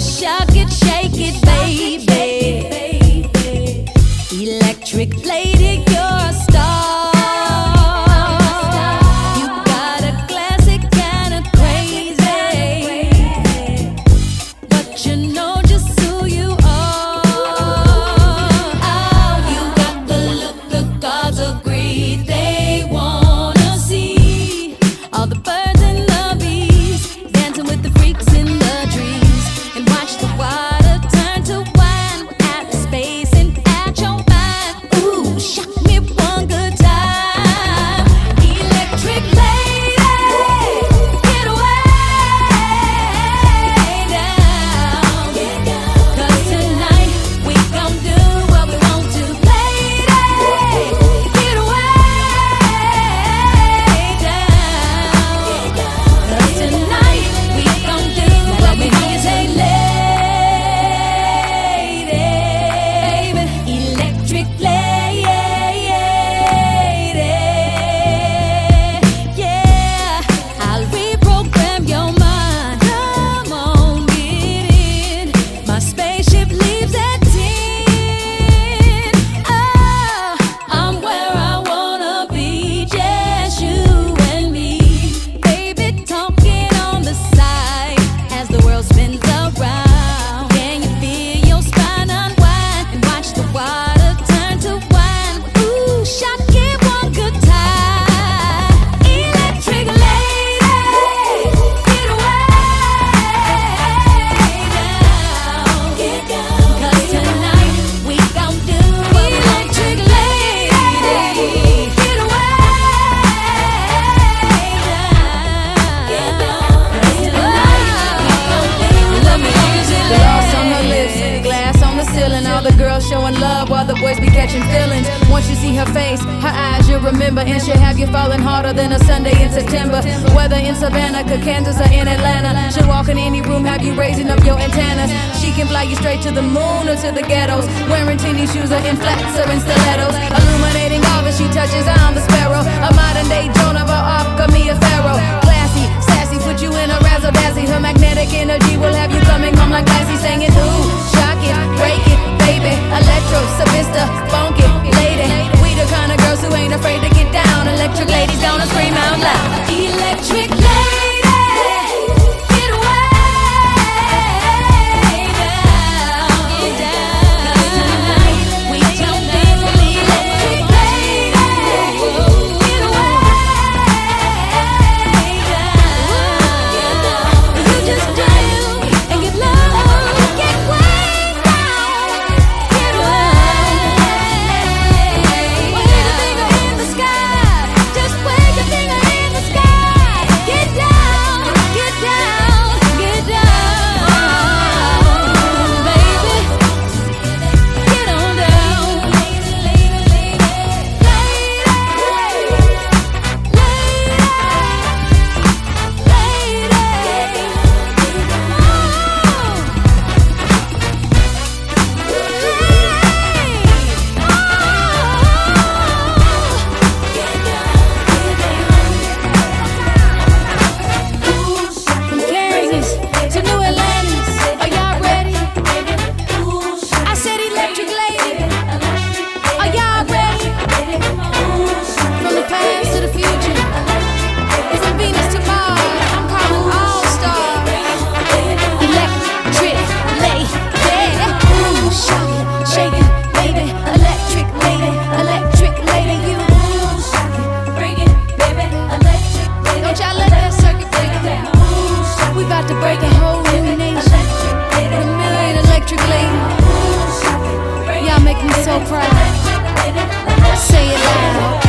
Shock it. could. Catching feelings. Once you see her face, her eyes you'll remember, and she'll have you falling harder than a Sunday in September. Whether in Savannah, Kansas, or in Atlanta, she'll walk in any room, have you raising up your antennas. She can fly you straight to the moon or to the ghettos, wearing teeny shoes or in flats or in stilettos. Illuminating all that she touches, I'm the sparrow. Day pride. Say it loud.